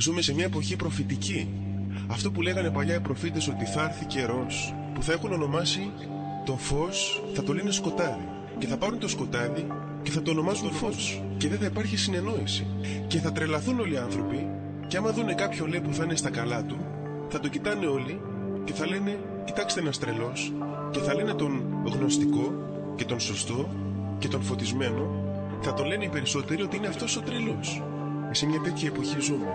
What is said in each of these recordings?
Ζούμε σε μια εποχή προφητική. Αυτό που λέγανε παλιά οι προφήτες ότι θα έρθει καιρός που θα έχουν ονομάσει το φως, θα το λένε σκοτάδι. Και θα πάρουν το σκοτάδι και θα το ονομάζουν φως. Και δεν θα υπάρχει συνεννόηση. Και θα τρελαθούν όλοι οι άνθρωποι και άμα δούνε κάποιον λέει που θα είναι στα καλά του, θα το κοιτάνε όλοι και θα λένε κοιτάξτε ένας τρελός και θα λένε τον γνωστικό και τον σωστό και τον φωτισμένο θα το λένε οι περισσότεροι ότι είναι αυτός ο τρελός. Σε μια τέτοια εποχή ζούμε.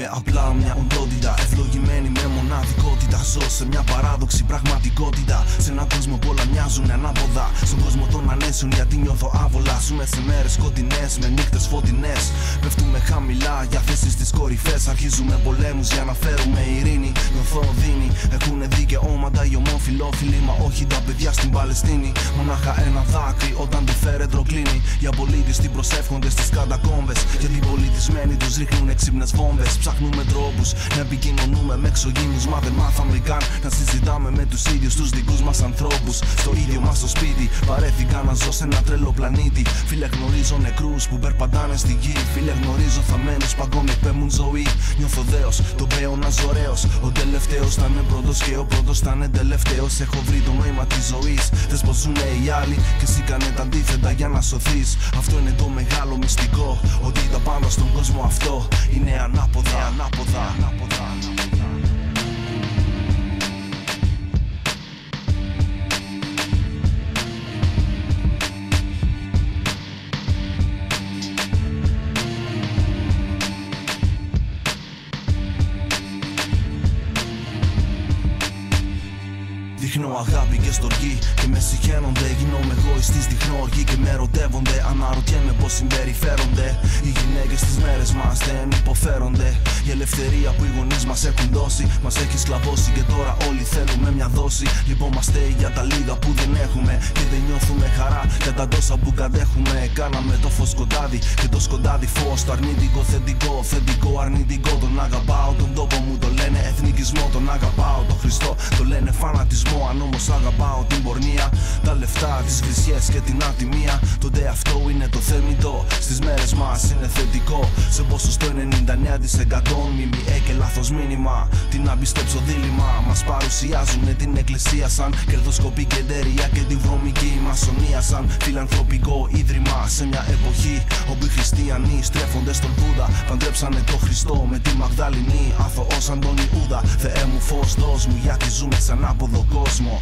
Είμαι απλά μια οντότητα Ευλογημένη με μοναδικότητα. Ζω σε μια παράδοξη πραγματικότητα. Σε έναν κόσμο που όλα μοιάζουν ανάποδα. Στον κόσμο των ανέσεων γιατί νιώθω άβολα. Ζούμε σε μέρες σκοτεινές με νύχτες φωτεινές. Πέφτουμε χαμηλά για θέσεις στις κορυφές. Αρχίζουμε πολέμους για να φέρουμε ειρήνη. Νιώθω οδύνη Έχουνε δικαιώματα οι ομοφιλόφιλοι Μα όχι τα παιδιά στην Παλαιστίνη. Μονάχα ένα δάκρυ όταν το φέρετρο κλείνει Για πολίτες την προσεύχονται στις κατακόμβες. Γιατί οι πολιτισμένοι τους ρίχνουν έξυπνες βόμβες Ψάχνουμε τρόπους να επικοινωνούμε με εξωγήνους Μα δεν μάθαμε καν να συζητάμε με τους ίδιους τους δικούς μας ανθρώπους. Στο ίδιο μας το σπίτι Παρέθηκα να ζω σε ένα τρελό πλανήτη. Φίλε γνωρίζω νεκρούς που περπατάνε στη γη. Φίλε γνωρίζω θαμένους παγκόμοι εκπέμπουν ζωή. Νιώθω δέος, τον πέωνα ωραίος Ο τελευταίος θα είναι πρώτος και ο πρώτος θα είναι τελευταίος. Έχω βρει το νόημα της ζωής. Θες πως ζουνε οι άλλοι και εσύ κάνε τα αντίθετα για να σωθείς. Αυτό είναι το μεγάλο μυστικό Ότι τα πάνω στον κόσμο αυτό είναι ανάποδα, ανάποδα, ανάποδα, ανάποδα. Δείχνω αγάπη και στοργή και με συχαίνονται Γίνομαι εγωιστής, δείχνω οργή και με ερωτεύονται. Αναρωτιέμαι πως συμπεριφέρονται. Οι γυναίκες τις μέρες μας δεν υποφέρονται. Η ελευθερία που οι γονείς μας έχουν δώσει Μας έχει σκλαβώσει και τώρα όλοι θέλουμε μια δόση. Λυπόμαστε για τα λίγα που δεν έχουμε Και δεν νιώθουμε χαρά για τα τόσα που κατέχουμε. Κάναμε το φως σκοτάδι και το σκοτάδι φως. Το αρνητικό θετικό, θετικό αρνητικό. Τον αγαπάω τον τόπο μου το λένε. Εθνικισμό Τον αγαπάω τον Χριστό το λένε. Φανατισμό αν όμως αγαπάω την πορνεία. Τα λεφτά, τις χρυσιές και την ατιμία. Τότε αυτό είναι το θεμητό Στις μέρες μας είναι θετικό. Σε ποσοστό 99% μιμιέ και λάθος μήνυμα. Τι να πιστέψω δίλημα. Μας παρουσιάζουν την εκκλησία σαν Κερδοσκοπή και εταιρεία και τη βρωμική μασονία σαν φιλανθρωπικό ίδρυμα. Σε μια εποχή όπου οι χριστιανοί στρέφονται στον Βούδα Παντρέψανε το Χριστό με τη Μαγδαληνή. Αθωός Αντώνη Ούδα Θεέ μου φως δώσ' μου γιατί ζούμε σε ανάποδο κόσμο